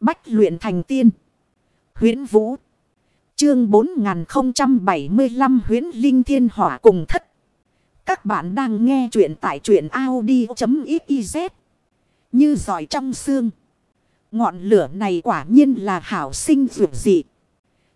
Bách luyện thành tiên. huyễn Vũ. Chương 4075 huyễn Linh Thiên Hỏa cùng thất. Các bạn đang nghe truyện tại truyện Audi.xyz. Như giỏi trong xương. Ngọn lửa này quả nhiên là hảo sinh dược dị.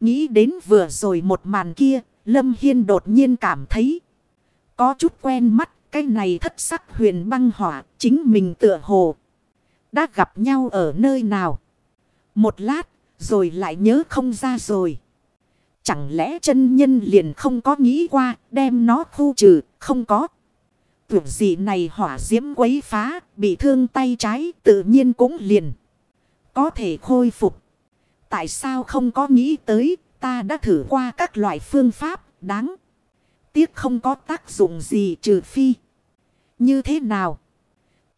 Nghĩ đến vừa rồi một màn kia, Lâm Hiên đột nhiên cảm thấy có chút quen mắt. Cái này thất sắc huyền băng hỏa chính mình tựa hồ. Đã gặp nhau ở nơi nào. Một lát, rồi lại nhớ không ra rồi. Chẳng lẽ chân nhân liền không có nghĩ qua đem nó khu trừ, không có. Tưởng gì này hỏa diễm quấy phá, bị thương tay trái, tự nhiên cũng liền. Có thể khôi phục. Tại sao không có nghĩ tới, ta đã thử qua các loại phương pháp, đáng. Tiếc không có tác dụng gì trừ phi. Như thế nào?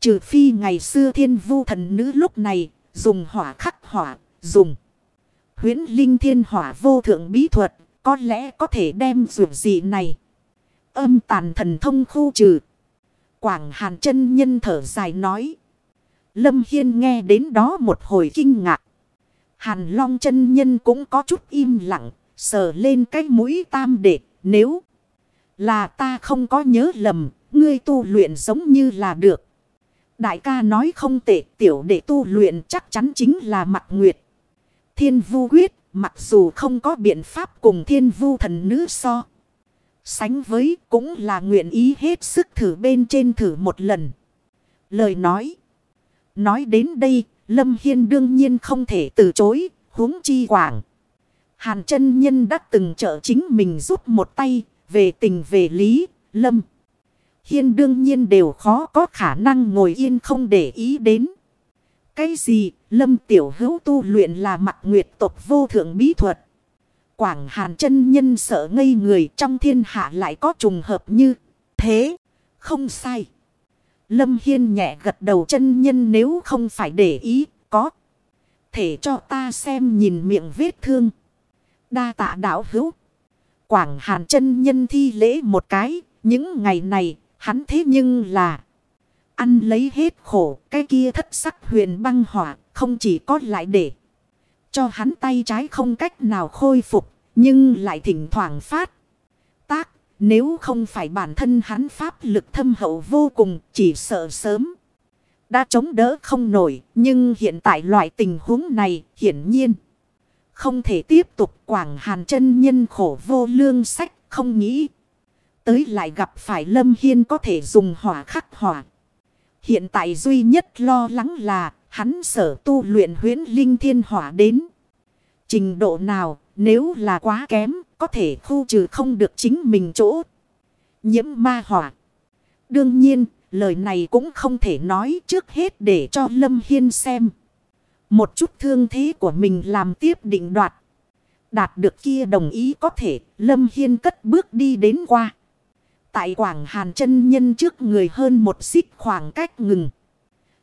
Trừ phi ngày xưa thiên vu thần nữ lúc này, dùng hỏa khắc hỏa, dùng huyến linh thiên hỏa vô thượng bí thuật, có lẽ có thể đem dù gì này. Âm tàn thần thông khu trừ. Quảng hàn chân nhân thở dài nói. Lâm Hiên nghe đến đó một hồi kinh ngạc. Hàn long chân nhân cũng có chút im lặng, sờ lên cái mũi tam đệ, nếu là ta không có nhớ lầm, ngươi tu luyện giống như là được. Đại ca nói không tệ, tiểu đệ tu luyện chắc chắn chính là mặt nguyệt. Thiên vu quyết, mặc dù không có biện pháp cùng thiên vu thần nữ so. Sánh với cũng là nguyện ý hết sức thử bên trên thử một lần. Lời nói. Nói đến đây, Lâm Hiên đương nhiên không thể từ chối, huống chi quảng. Hàn chân nhân đã từng trợ chính mình giúp một tay, về tình về lý, Lâm. Hiên đương nhiên đều khó có khả năng ngồi yên không để ý đến. Cái gì, lâm tiểu hữu tu luyện là mặt nguyệt tộc vô thượng bí thuật. Quảng hàn chân nhân sợ ngây người trong thiên hạ lại có trùng hợp như thế. Không sai. Lâm Hiên nhẹ gật đầu chân nhân nếu không phải để ý, có. Thể cho ta xem nhìn miệng vết thương. Đa tạ đạo hữu. Quảng hàn chân nhân thi lễ một cái, những ngày này Hắn thế nhưng là ăn lấy hết khổ, cái kia thất sắc huyền băng hỏa, không chỉ có lại để cho hắn tay trái không cách nào khôi phục, nhưng lại thỉnh thoảng phát tác. Nếu không phải bản thân hắn pháp lực thâm hậu vô cùng, chỉ sợ sớm đã chống đỡ không nổi. Nhưng hiện tại loại tình huống này hiển nhiên không thể tiếp tục quảng hàn chân nhân khổ vô lương sách, không nghĩ tới lại gặp phải Lâm Hiên có thể dùng hỏa khắc hỏa. Hiện tại duy nhất lo lắng là hắn sở tu luyện huyến linh thiên hỏa đến. Trình độ nào, nếu là quá kém, có thể khu trừ không được chính mình chỗ. Nhiễm ma hỏa. Đương nhiên, lời này cũng không thể nói trước hết để cho Lâm Hiên xem. Một chút thương thế của mình làm tiếp định đoạt. Đạt được kia đồng ý có thể, Lâm Hiên cất bước đi đến qua. Tại Quảng Hàn chân nhân trước người hơn một xích khoảng cách ngừng.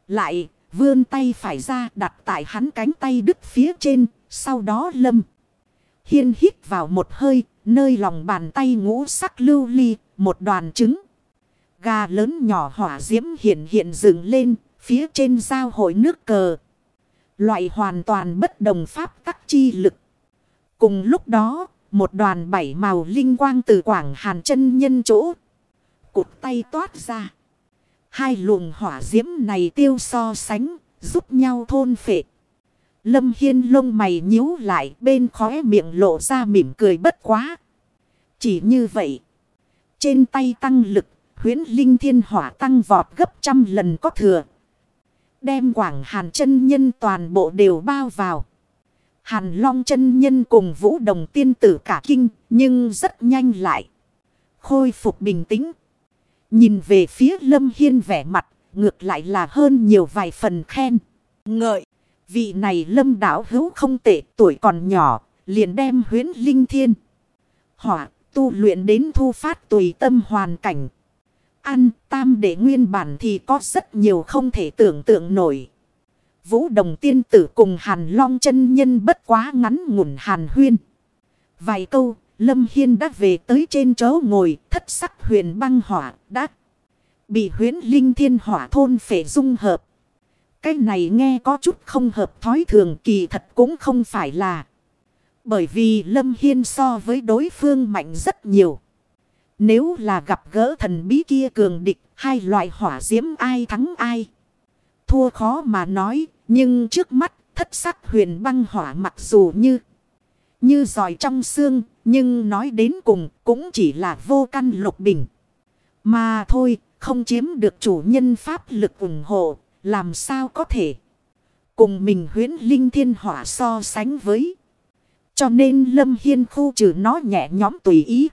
Lại, vươn tay phải ra đặt tại hắn cánh tay đứt phía trên. Sau đó lâm. Hiên hít vào một hơi. Nơi lòng bàn tay ngũ sắc lưu ly. Một đoàn trứng. Gà lớn nhỏ hỏa diễm hiện hiện dựng lên. Phía trên giao hội nước cờ. Loại hoàn toàn bất đồng pháp tắc chi lực. Cùng lúc đó một đoàn bảy màu linh quang từ quảng hàn chân nhân chỗ. Cụt tay toát ra. Hai luồng hỏa diễm này tiêu so sánh, giúp nhau thôn phệ. Lâm Hiên lông mày nhíu lại bên khóe miệng lộ ra mỉm cười bất quá. Chỉ như vậy. Trên tay tăng lực, huyến linh thiên hỏa tăng vọt gấp trăm lần có thừa. Đem quảng hàn chân nhân toàn bộ đều bao vào. Hàn Long chân nhân cùng Vũ Đồng tiên tử cả kinh, nhưng rất nhanh lại. Khôi phục bình tĩnh. Nhìn về phía Lâm Hiên vẻ mặt, ngược lại là hơn nhiều vài phần khen. Ngợi, vị này Lâm đảo hữu không tệ tuổi còn nhỏ, liền đem huyến linh thiên. Hỏa, tu luyện đến thu phát tùy tâm hoàn cảnh. Ăn tam để nguyên bản thì có rất nhiều không thể tưởng tượng nổi. Vũ đồng tiên tử cùng hàn long chân nhân bất quá ngắn ngủn hàn huyên. Vài câu, Lâm Hiên đã về tới trên chỗ ngồi thất sắc huyền băng hỏa đã bị huyến linh thiên hỏa thôn phệ dung hợp. Cái này nghe có chút không hợp thói thường kỳ thật cũng không phải là. Bởi vì Lâm Hiên so với đối phương mạnh rất nhiều. Nếu là gặp gỡ thần bí kia cường địch, hai loại hỏa diễm ai thắng ai. Thua khó mà nói, nhưng trước mắt thất sắc huyền băng hỏa mặc dù như như giỏi trong xương, nhưng nói đến cùng cũng chỉ là vô căn lục bình. Mà thôi, không chiếm được chủ nhân pháp lực ủng hộ, làm sao có thể cùng mình huyến linh thiên hỏa so sánh với. Cho nên Lâm Hiên khu trừ nó nhẹ nhõm tùy ý.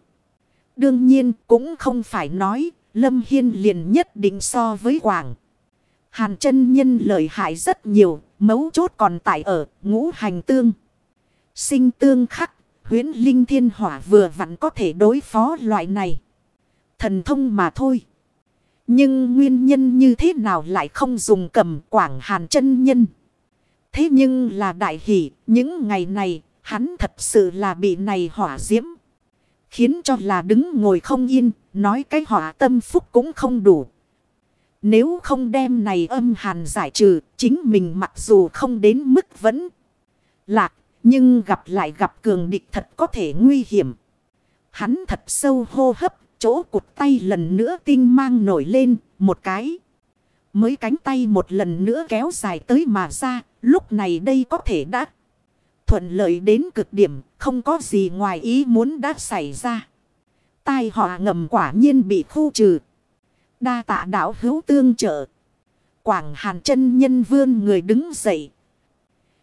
Đương nhiên cũng không phải nói Lâm Hiên liền nhất định so với Quảng. Hàn chân nhân lợi hại rất nhiều, mấu chốt còn tại ở ngũ hành tương. Sinh tương khắc, huyến linh thiên hỏa vừa vặn có thể đối phó loại này. Thần thông mà thôi. Nhưng nguyên nhân như thế nào lại không dùng cầm quảng hàn chân nhân. Thế nhưng là đại hỷ, những ngày này, hắn thật sự là bị này hỏa diễm. Khiến cho là đứng ngồi không yên, nói cái hỏa tâm phúc cũng không đủ. Nếu không đem này âm hàn giải trừ, chính mình mặc dù không đến mức vẫn lạc, nhưng gặp lại gặp cường địch thật có thể nguy hiểm. Hắn thật sâu hô hấp, chỗ cụt tay lần nữa tinh mang nổi lên, một cái. Mới cánh tay một lần nữa kéo dài tới mà ra, lúc này đây có thể đã thuận lợi đến cực điểm, không có gì ngoài ý muốn đã xảy ra. Tai họa ngầm quả nhiên bị khu trừ. Đa tạ đảo hữu tương trợ. Quảng hàn chân nhân vươn người đứng dậy.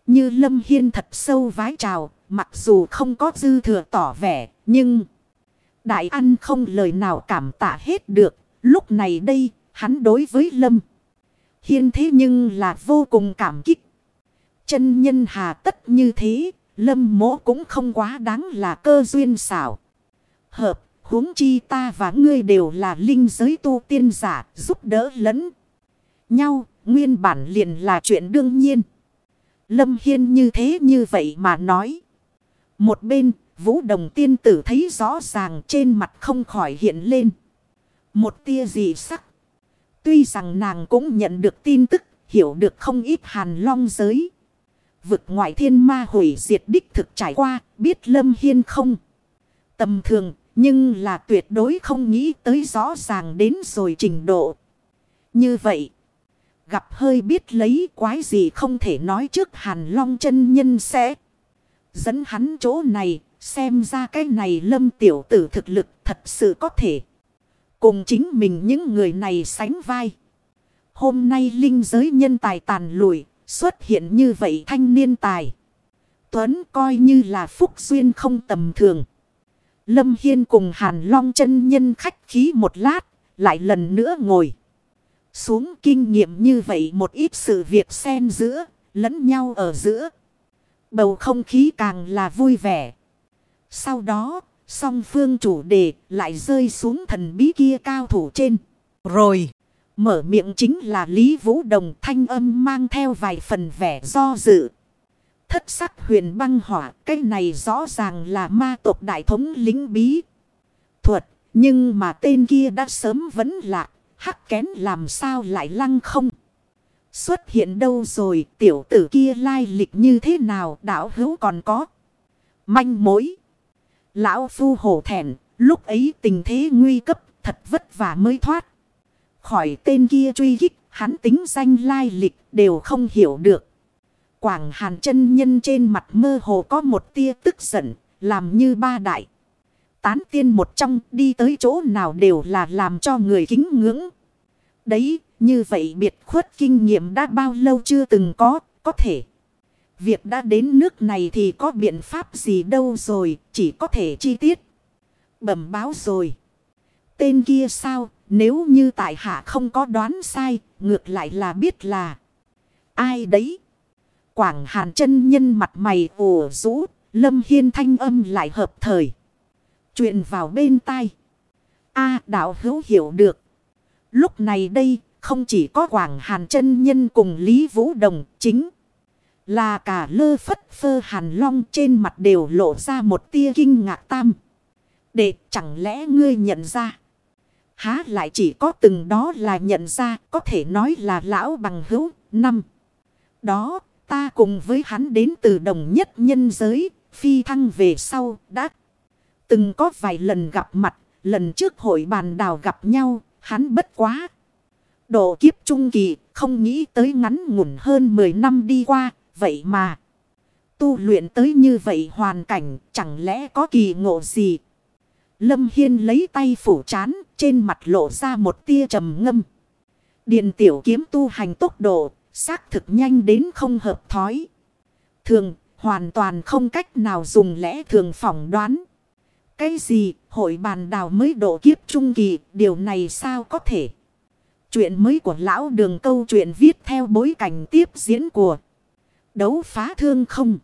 Như lâm hiên thật sâu vái trào, mặc dù không có dư thừa tỏ vẻ, nhưng... Đại ăn không lời nào cảm tạ hết được. Lúc này đây, hắn đối với lâm. Hiên thế nhưng là vô cùng cảm kích. Chân nhân hà tất như thế, lâm mỗ cũng không quá đáng là cơ duyên xảo. Hợp, huống chi ta và ngươi đều là linh giới tu tiên giả, giúp đỡ lẫn nhau, nguyên bản liền là chuyện đương nhiên. Lâm Hiên như thế như vậy mà nói. Một bên, vũ đồng tiên tử thấy rõ ràng trên mặt không khỏi hiện lên. Một tia gì sắc. Tuy rằng nàng cũng nhận được tin tức, hiểu được không ít hàn long giới. Vực ngoại thiên ma hủy diệt đích thực trải qua, biết Lâm Hiên không. Tầm thường, nhưng là tuyệt đối không nghĩ tới rõ ràng đến rồi trình độ. Như vậy, gặp hơi biết lấy quái gì không thể nói trước hàn long chân nhân sẽ. Dẫn hắn chỗ này, xem ra cái này lâm tiểu tử thực lực thật sự có thể. Cùng chính mình những người này sánh vai. Hôm nay linh giới nhân tài tàn lùi, Xuất hiện như vậy thanh niên tài. Tuấn coi như là phúc duyên không tầm thường. Lâm Hiên cùng Hàn Long chân nhân khách khí một lát, lại lần nữa ngồi. Xuống kinh nghiệm như vậy một ít sự việc xen giữa, lẫn nhau ở giữa. Bầu không khí càng là vui vẻ. Sau đó, song phương chủ đề lại rơi xuống thần bí kia cao thủ trên. Rồi. Mở miệng chính là Lý Vũ Đồng thanh âm mang theo vài phần vẻ do dự. Thất sắc huyền băng hỏa, cái này rõ ràng là ma tộc đại thống lính bí. Thuật, nhưng mà tên kia đã sớm vẫn lạc, hắc kén làm sao lại lăng không. Xuất hiện đâu rồi, tiểu tử kia lai lịch như thế nào, đảo hữu còn có. Manh mối. Lão phu hổ thẹn, lúc ấy tình thế nguy cấp, thật vất vả mới thoát. Khỏi tên kia truy kích, hắn tính danh lai lịch đều không hiểu được. Quảng hàn chân nhân trên mặt mơ hồ có một tia tức giận, làm như ba đại. Tán tiên một trong đi tới chỗ nào đều là làm cho người kính ngưỡng. Đấy, như vậy biệt khuất kinh nghiệm đã bao lâu chưa từng có, có thể. Việc đã đến nước này thì có biện pháp gì đâu rồi, chỉ có thể chi tiết. Bẩm báo rồi. Tên kia sao, nếu như tại hạ không có đoán sai, ngược lại là biết là ai đấy. Quảng hàn chân nhân mặt mày ủ rũ, lâm hiên thanh âm lại hợp thời. Chuyện vào bên tai. A đạo hữu hiểu được. Lúc này đây, không chỉ có Quảng Hàn chân nhân cùng Lý Vũ Đồng chính. Là cả lơ phất phơ hàn long trên mặt đều lộ ra một tia kinh ngạc tam. Để chẳng lẽ ngươi nhận ra. Há lại chỉ có từng đó là nhận ra có thể nói là lão bằng hữu năm. đó, ta cùng với hắn đến từ đồng nhất nhân giới, phi thăng về sau, đã từng có vài lần gặp mặt, lần trước hội bàn đào gặp nhau, hắn bất quá. Độ kiếp trung kỳ, không nghĩ tới ngắn ngủn hơn 10 năm đi qua, vậy mà. Tu luyện tới như vậy hoàn cảnh, chẳng lẽ có kỳ ngộ gì? Lâm Hiên lấy tay phủ chán, trên mặt lộ ra một tia trầm ngâm. Điện tiểu kiếm tu hành tốc độ, xác thực nhanh đến không hợp thói. Thường, hoàn toàn không cách nào dùng lẽ thường phỏng đoán. Cái gì, hội bàn đào mới độ kiếp trung kỳ, điều này sao có thể? Chuyện mới của lão đường câu chuyện viết theo bối cảnh tiếp diễn của đấu phá thương không?